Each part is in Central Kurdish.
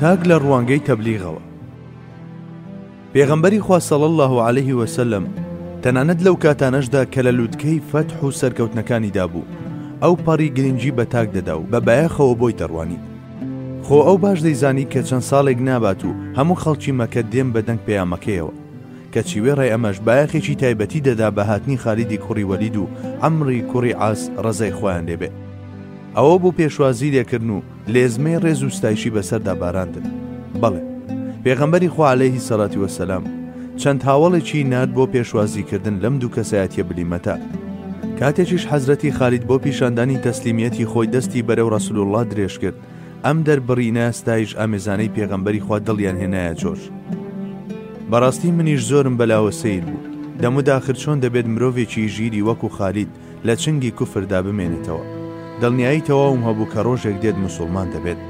تاک لە ڕوانگەی تەبلیغەوە پێغەمبەری خوا صلی الله عليه وسلم تەنانەت لەو کاتانەشدا کە لە لووتکەی فەتح و سەرکەوتنەکانیدا بوو ئەو پەڕی گرنگی بە تاک دەدا و بە بایەخەوە بۆی دەڕوانی خۆ ئەو باش دەیزانی کە چەند ساڵێک نابات و هەموو خەڵکی مەکە دێن بە دەنگ پەیامەکەیەوە کە چیوێڕێ ئەمەش بایەخێکی تایبەتی دەدا بە هاتنی خالیدی کوڕی وەلید و ئەمری کوڕی ئاس ڕزای خۆیان لێبێ ئەوە بوو پێشوازی لێکردن و لێزمەی ڕێز و ستایشی بەسەردا باراندن بەڵێ پێغەمبەری خوالەیهی سەلاتی وەسەلام چەند هاوڵێکی نرد بۆ پێشوازیکردن لەم دوو کەسایەتە بلیمەتە کاتێکیش حەزرەتی خالید بۆ پیشاندانی تەسلیمیەتی خۆی دەستی بەرەو ڕسول الله درێژ کرد ئەم دەربڕینە ستایش ئامێزانەی پێغەمبەری خوا دڵیان هێنایە جۆش بەڕاستی منیش زۆرم بەلاوە سیر بوو دەموداخر چۆن دەبێت مرۆڤێکی ژیری وەکو خالید لە چنگی کوفردا بمێنێتەوە. دڵنیایی تەواوم هەبوو کە ڕۆژێک دێت موسوڵمان دەبێت.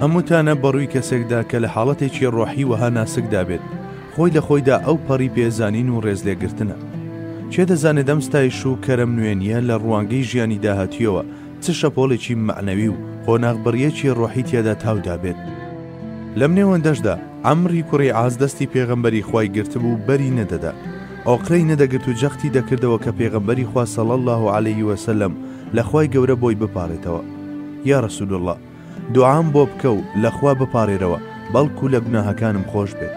ئەم وتانە بە ڕووی کەسێکدا کە لە حاڵەتێکی ڕۆحی وەها ناسکدا بێت، خۆی لە خۆیدا ئەو پەڕی پێزانین و ڕێزلێگرتنە. کێ دەزانێت ئەم ستایش و کەرەم نوێنییە لە ڕوانگەی ژیانی داهاتوویەوە چ شەپۆڵێکی مەعنەوی و قۆناغبڕییەکی ڕۆحی تێدا تاو دابێت. لەم نێوەندەشدا عەمری کوڕی عاس دەستی پێغەمبەری خوای گرتبوو بەری نەدەدا. ئۆقرەی نەدەگرت و جەختی دەکردەوە کە پێغەمبەری خوا صلی اللە علیە وسلم لە خوای گەورە بۆی بپاڕێتەوە یا رسول اللە دوعام بۆ بکە و لە خوا بپاڕێرەوە بەڵکو لە گوناهەکانم خۆش بێت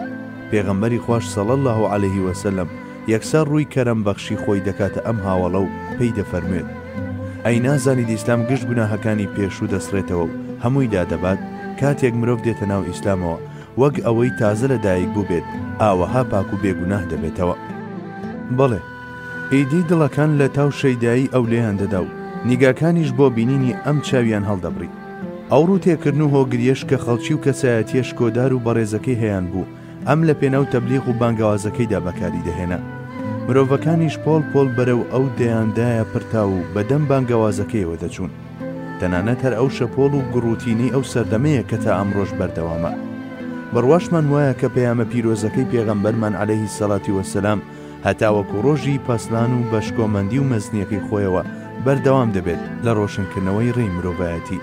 پێغەمبەری خوش صلی اللە علیە وسلم یەکسەر ڕووی کەرەم بەخشی خۆی دەکاتە ئەم هاوەڵە و پێی دەفەرموێت ئەی نازانیت ئیسلام گشت گوناهەکانی پێشوو دەسڕێتەوە و هەمووی دادەبات کاتێک مرۆڤ دێتە ناو ئیسلامەوە وەک ئەوەی تازە لە دایک بووبێت ئاوەها پاک و بێگوناه دەبێتەوە. بەڵێ، ئیدی دڵەکان لەتاو شەیدایی ئەو لێیان دەدا و نیگاکانیش بۆ بینینی ئەم چاویان هەڵدەبڕی. ئەو ڕووتێکردن و هۆگرییەش کە خەڵکی و کەسایەتییە شکۆدار و بەڕێزەکەی هەیانبوو، ئەم لەپێناو تەبلیغ و بانگەوازەکەیدا بەکاری دەهێنا. مرۆڤەکانیش پۆڵ پۆڵ بەرەو ئەو دەیاندایە پرتاو و بەدەم بانگەوازەکەیەوە دەچوون. تەنانەت هەر ئەو شەپۆڵ و گڕوتینەی ئەو سەردەمەیە کە تا ئەمڕۆش بەردەوامە. بڕواشمان وایە کە پەیامە پیرۆزەکەی پێغەمبەرمان عەلەیهی سەڵاتی وەسەلام هەتاوەکو ڕۆژی پەسلان و بە شکۆمەندی و مەزنیەکەی خۆیەوە بەردەوام دەبێت لە ڕۆشنکردنەوەی ڕێی مرۆڤایەتی.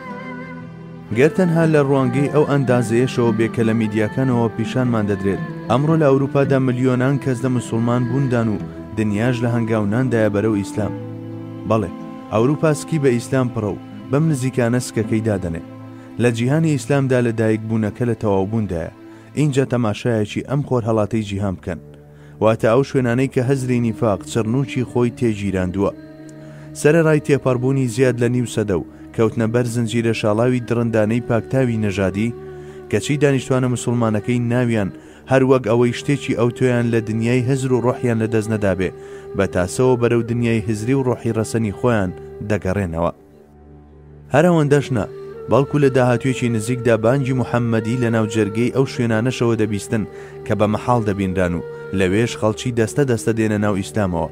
گەر تەنها لە ڕوانگەی ئەو ئەندازەیەشەوە بێ کە لە میدیاکانەوە پیشانمان دەدرێت، ئەمڕۆ لە ئەوروپادا ملیۆنان کەس لە مسوڵمان بووندان و دنیاش لە هەنگاوناندایە بەرەو ئیسلام. بەڵێ! ئەوروپا سکی بە ئیسلام پڕە و بەم نزیکانە سکەکەی دادەنێ. لە جیهانی ئیسلامدا لە دایک بوونەکە لە تەواوبووندایە، ئینجا تەماشایەکی ئەم خۆرهەڵاتەی جیهان بکەن. واتە ئەو شوێنانەی کە هزری نیفاق چڕنووکی خۆی تێ گیراندووە. سەرەڕای تێپەڕبوونی زیاد لە نیو سەدە و کەوتنە بەر زنجیرە شاڵاوی دڕندانەی پاکتاوی نەژادی، کەچی دانیشتوانە مسوڵمانەکەی ناویان هەر وەک ئەوەی شتێکی ئەوتۆیان لە دنیای هزر و ڕۆحیان لە دەست نەدابێ، بە تاسەوە بەرەو دنیای هزری و ڕۆحی ڕەسەنی خۆیان دەگەڕێنەوە. هەر ئەوەندەش نا، بەڵکو لە داهاتووێکی نزیکدا بانگی محەممەدی لە ناو جەرگەی ئەو شوێنانەشەوە دەبیستن کە بە مەحاڵ دەبینران و لەوێش خەڵکی دەستە دەستە دێنە ناو ئیسلامەوە.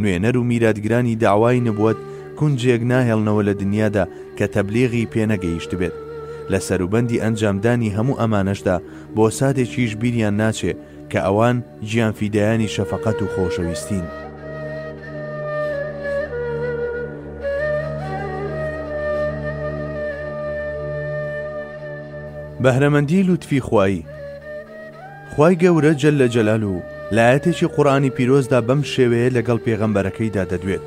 نوێنەر و میراتگرانی دەعوای نبوەت کونجێک ناهێڵنەوە لە دنیادا کە تەبلیغی پێ نەگەیشتبێت. لە سەروبەندی ئەنجامدانی هەموو ئەمانەشدا، بۆ ساتێکیش بیریان ناچێ کە ئەوان گیانفیدایانی شەفەقەت و خۆشەویستین. بەهرەمەندی لوتفی خوایی خوای گەورە جل جلالە لە ئایەتێکی قورئانی پیرۆزدا بەم شێوەیە لەگەڵ پێغەمبەرەکەیدا دەدوێت.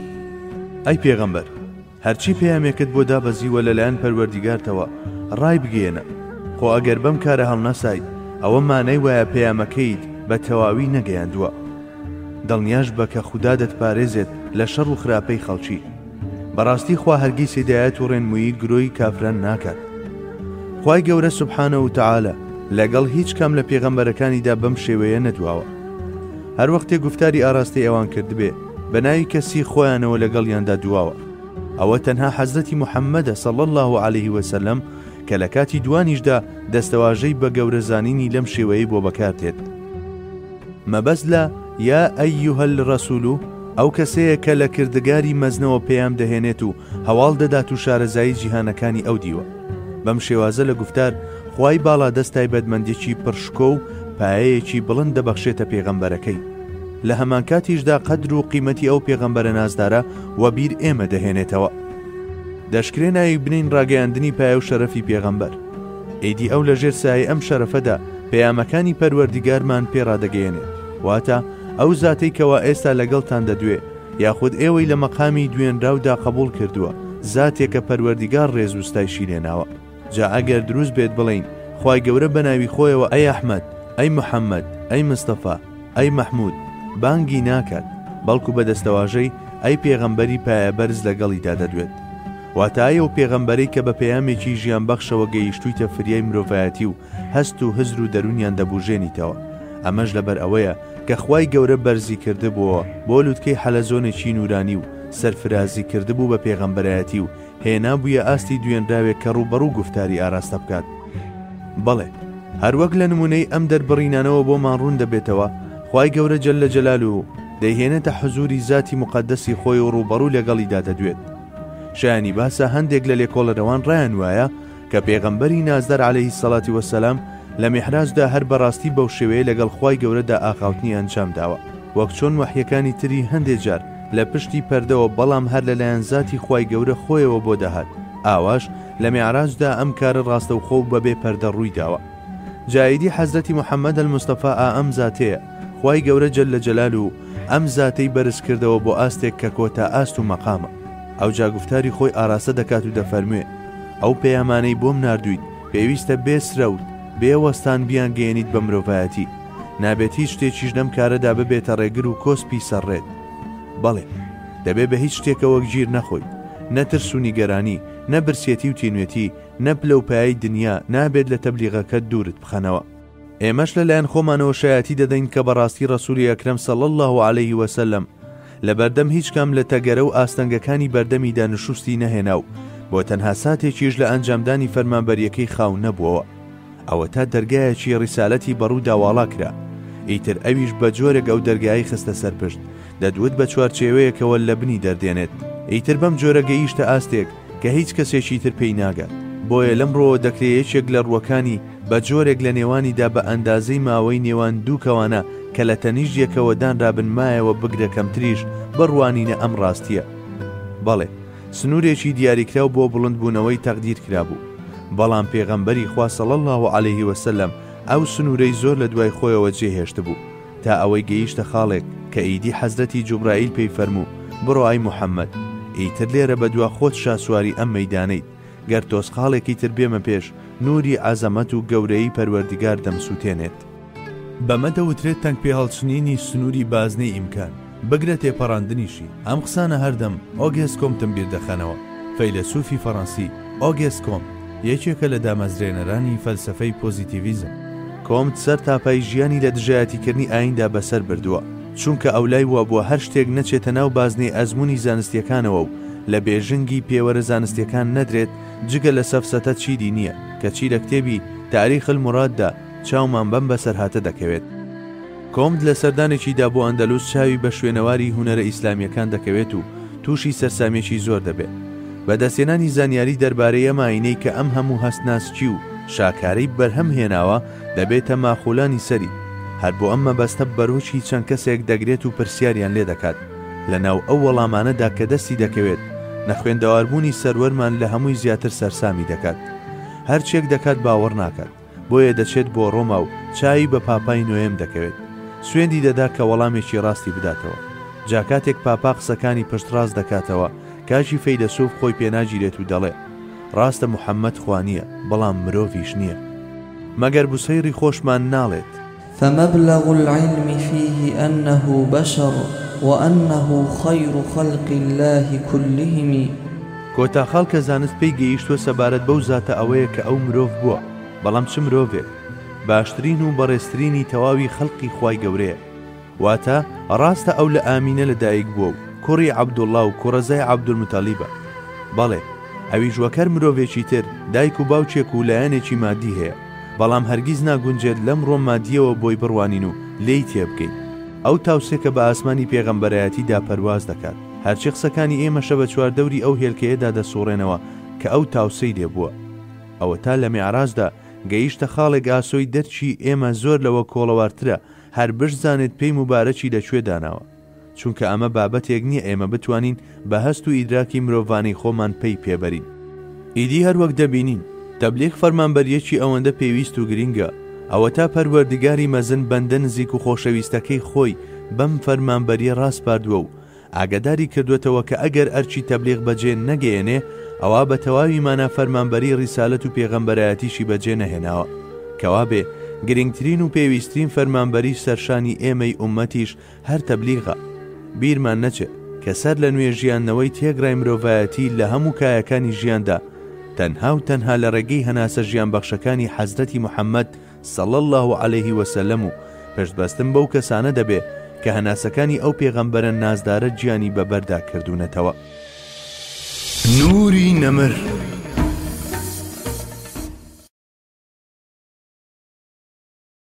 ئەی پێغەمبەر! هەرچی پەیامێکت بۆ دابەزیوە لەلایەن پەروەردیگارتەوە، ڕایبگەیەنە، خۆ ئەگەر بەم کارە هەڵنەسایت، ئەوە مانای وایە پەیامەکەیت بە تەواوی نەگەیاندووە. دڵنیاش بە کە خودا دەتپارێزێت لە شەڕ و خراپەی خەڵکی. بەڕاستی خوا هەرگیز هیدایەت و ڕێنموویی گرۆی کافران ناکات. خوای گەورە سبحانە وتعالی لەگەڵ هیچ کام لە پێغەمبەرەکانیدا بەم شێوەیە نەدواوە. هەر وەختێ گوفتاری ئاراستەی ئەوان کردبێ، بە ناوی کەسی خۆیانەوە لەگەڵیاندا دواوە. ئەوە تەنها حەزرەتی محەممەدە صلی اللە علیه و سلم کە لە کاتی دوانیشدا دەستەواژەی بە گەورە زانینی لەم شێوەیەی بۆ بەکاردێت. مەبەست لە، یا ایها الرسول، ئەو کەسەیە کە لە کردگاری مەزنەوە پەیام دەهێنێت و هەواڵ دەدات و شارەزایی جیهانەکانی ئەو دیوە. بەم شێوازە لە گوفتار خوای باڵادەست تایبەتمەندیی پڕ شکۆ و پایەیەکی بڵند دەبەخشێتە پێغەمبەرەکەی. لە هەمانکاتیشدا قەدر و قیمەتی ئەو پێغەمبەرە نازدارە وە بیر ئێمە دەهێنێتەوە. دەشکرێ ناوی بنین ڕاگەیاندنی پایە و شەرەفی پێغەمبەر. ئیدی ئەو لە ژێر سایەی ئەم شەرەفەدا پەیامەکانی پەروەردیگارمان پێ ڕادەگەیەنێ، واتە ئەو زاتەی کەوا ئێستا لەگەڵتان دەدوێ یاخود ئێوەی لە مەقامی دوێنراودا قەبووڵ کردووە، زاتێکە پەروەردیگار ڕێز و ستایشی لێناوە. جا ئەگەر دروست بێت بڵێین خوای گەورە بەناوی خۆیەوە ئەی ئەحمەد ئەی محەمەد ئەی مستەفا ئەی مەحمود بانگی ناکات بەڵکو بە دەستەواژەی ئەی پێغەمبەری پایە بەرز لەگەڵیدا دەدوێت واتا ئەی ئەو پێغەمبەرەی کە بە پەیامێکی ژیان بەخشەوە گەیشتویتە فریای مرۆڤایەتی و هەست و هزر و دەرونیان دەبوژێنیتەوە ئەمەش لەبەر ئەوەیە کە خوای گەورە بەرزی کردبووەوە بۆ لوتکەی حەلەزۆنێکی نورانی و سەرفرازی کردبوو بە پێغەمبەرایەتی و هێنابوویە ئاستی دوێنراوێک کە ڕووبەڕوو گوفتاری ئاراستە بکات. بەڵێ، هەروەک لە نمونەی ئەم دەربڕینانەوە بۆمان ڕوون دەبێتەوە، خوای گەورە جەللە جەلالوو دەیهێنێتە حزووری زاتی موقەدەسی خۆی و ڕووبەڕوو لەگەڵیدا دەدوێت. شایانی باسە هەندێک لە لێکۆڵەرەوان ڕایان وایە، کە پێغەمبەری نازدار علیە سەڵاتی وەسەلام لە میحراجدا هەر بەڕاستی بەو شێوەیە لەگەڵ خوای گەورەدا ئاخاوتنی ئەنجام داوە وەک چۆن وەحیەکانی تری هەندێ جار لە پشتی پەردەوە بەڵام هەر لەلایەن زاتی خوای گەورە خۆیەوە بۆ دەهات ئاواش لە میعراجدا ئەم کارە ڕاستەوخۆ و بەبێ پەردە ڕووی داوە جایدی حەزرەتی محەممەد المستەفا ئا ئەم زاتەیە خوای گەورە جل لە جەلال و ئەم زاتەی بەرز کردەوە بۆ ئاستێک کە کۆتا ئاست و مەقامە ئەوجا گفتاری خۆی ئاراستە دەکات و دەفەرموێ ئەو پەیامانەی بۆم ناردوویت پێویستە بێ سرەوت، بێ وەستان بیانگەیەنیت بە مرۆڤایەتی. نابێت هیچ شتێکیش لەم کارەدا ببێتە ڕێگر و کۆسپی سەر ڕێت. بەڵێ، دەبێ بە هیچ شتێکەوە گیر نەخۆیت. نە ترس و نیگەرانی، نە برسێتی و تینوێتی، نە پلە و پایەی دنیا نابێت لە تەبلیغەکەت دوورت بخەنەوە. ئێمەش لە لایەن خۆمانەوە شایەتی دەدەین کە بەڕاستی ڕەسوولی ئەکرەم صلی اللە علیه و سلم، لە بەردەم هیچ کام لە تەگەرە و ئاستەنگەکانی بەردەمیدا نشوستی نەهێنا و بۆ تەنها ساتێکیش لە ئەنجامدانی فەرمانبەرییەکەی خاو نەبووەوە. ئەوەتا دەرگایەکی ڕیسالەتی بەڕوودا واڵا کرا. ئیتر ئەویش بە جۆرێک ئەو دەرگایەی خستە سەرپشت، دەدوت بە چوارچێوەیەکەوە لەبنی دەردێنێت. ئیتر بەم جۆرە گەییشتە ئاستێک، کە هیچ کەسێکی تر پێی ناگات، بۆیە لەمڕۆوە دەکرێ یەکێک لە ڕووەکانی بە جۆرێک لە نێوانیدا بە ئەندازەی ماوەی نێوان دوو کەوانە کە لە تەنیشت یەکەوە دانرابن مایەوە بگرە کەمتریش بە ڕوانینە ئەم ڕاستییە بەڵێ سنوورێکی دیاریکراو بۆ بڵندبوونەوەی تەقدیر کرابوو بەڵام پێغەمبەری خوا صلی اللە علیه وسلم ئەو سنوورەی زۆر لە دوای خۆیەوە جێهێشتبوو تا ئەوەی گەیشتە خاڵێک کە ئیدی حەزرەتی جوبرائیل پێی فەرموو، بڕۆ ئای محەمەد، ئیتر لێرە بە دوا خۆت شاسواری ئەم مەیدانەیت، گەر تۆزقاڵێکی تر بێمە پێش، نووری عەزەمەت و گەورەیی پەروەردگار دەمسووتێنێت. بەمە دەوترێت تەنگپێهەڵچنینی سنووری بازنەی ئیمکان. بگرە تێپەڕاندنیشی. ئەم قسانە هەردەم ئۆگێست کۆمتم بیر دەخەنەوە. فەیلەسوفی فەڕەنسی، ئۆگێست کۆمت، یەکێکە لە دامەزرێنەرانی فەلسەفەی پۆزیتیڤیزم. کۆمت سەر تاپای ژیانی لە دژایەتیکردنی ئاییندا بەسەر بردووە، چونکە ئەو لای وابووە هەر شتێک نەچێتە ناو بازنەی ئەزموونی زانستییەکانەوە و لە بێژنگی پێوەرە زانستییەکان نەدرێت، جگە لە سەفسەتە چیدی نییە، کەچی لە کتێبی، تاریخ المراددا، چاومان بەم بەسەرهاتە دەکەوێت. کۆمت لە سەردانێکیدا بۆ ئەندەلوس چاوی بە شوێنەواری هونەرە ئیسلامییەکان دەکەوێت و تووشی سەرسامییەکی زۆر دەبێت. بەدەستهێنانی زانیاری دەربارەی ئەم ئایینەی کە ئەم هەموو هەست ناسکی و شاکارەی بەرهەم هێناوە دەبێتە ماقوولانی سەری. هەر بۆ ئەم مەبەستە بەرووچی چەند کەسێک دەگرێت و پرسیاریان لێ دەکات. لە ناو ئەو وەڵامانەدا کە دەستی دەکەوێت، نەخوێندەواربوونی سەروەرمان لە هەمووی زیاتر سەرسامی دەکات. هەرچییەک دەکات باوەڕ ناکات. بۆیە دەچێت بۆ ڕۆما و چاوی بە پاپای نۆیەم دەکەوێت، سوێندی دەدا کە وەڵامێکی ڕاستی بداتەوە. جا کاتێک پاپا قسەکانی پشتڕاست دەکاتەوە، کاکی فەیلەسوف خۆی پێناگیرێت و دەڵێ، ڕاستە محەممەد خوا نییە، بەڵام مرۆڤیش نییە. مەگەر بوسەیری خۆشمان ناڵێت؟ فمبلغ العلم فیه انه بشر وانه خیر خلق الله کلهم. کۆتا خاڵکە زانست پێی گەیشتووە سەبارەت بەو زاتە ئەوەیە کە ئەو مرۆڤ بووە بەڵام چ مرۆڤێک؟ باشترین و بەڕێزترینی تەواوی خەلقی خوای گەورەیە واتە ڕاستە ئەو لە ئامینە لە دایک بووە و کوڕی عەبدوڵا و کوڕەزای عەبدولمتەڵیبە بەڵێ ئەویش وەک هەر مرۆڤێکی تر دایک و باوکێک و لایەنێکی مادی هەیە بەڵام هەرگیز ناگونجێت لەمڕۆ مادییەوە بۆی بڕوانین و لێی تێبگەین. ئەو تاوسێ کە بە ئاسمانی پێغەمبەرایەتیدا پەرواز دەکات. هەرچی قسەکانی ئێمەشە بە چواردەوری ئەو هێلکەیەدا دەسوڕێنەوە کە ئەو تاوسێی لێ بووە. ئەوەتا لە میعراجدا گەیشتە خاڵێک ئاسۆی دەرکی ئێمە زۆر لەوە کۆڵەوارترە هەر بشزانێت پێی موبارەکی لە کوێ داناوە. چونکە ئەمە بابەتێک نیە ئێمە بتوانین بە هەست و ئیدراکی مرۆڤانەی خۆمان پەی پێبەرین. ئیدی هەروەک دەبینین تەبلیغ فەرمانبەریەکی ئەوەندە پێویست و گرینگە، ئەوەتا پەروەردگاری مەزن بەندە نزیک و خۆشەویستەکەی خۆی بەم فەرمانبەریە راسپاردوە و ئاگەداری کردوەتەوە کە ئەگەر ئەرکی تەبلیغ بەجێ نەگەیەنێ ئەوا بە تەواوی مانا فەرمانبەری ریسالەت و پێغەمبەرایەتیشی بەجێ نەهێناوە کەوابێ گرینگترین و پێویسترین فەرمانبەریش سەرشانی ئێمەی ئوممەتیش هەر تەبلیغە بیرمان نەچێت کە سەر لە نوێ ژیانەوەی تێگرای مرۆڤایەتی لە هەموو کایەکانی ژیاندا تەنها و تەنها لە ڕێگەی هەناسە ژیان بەخشەکانی حەزرەتی محەممەد سەڵ الله و عليهەیهی وەسەلم و پشتبەستن بەو کەسانە دەبێ کە هەناسەکانی ئەو پێغەمبەرە نازدارە گیانی بەبەردا کردوونەتەوە. نوری نەمر.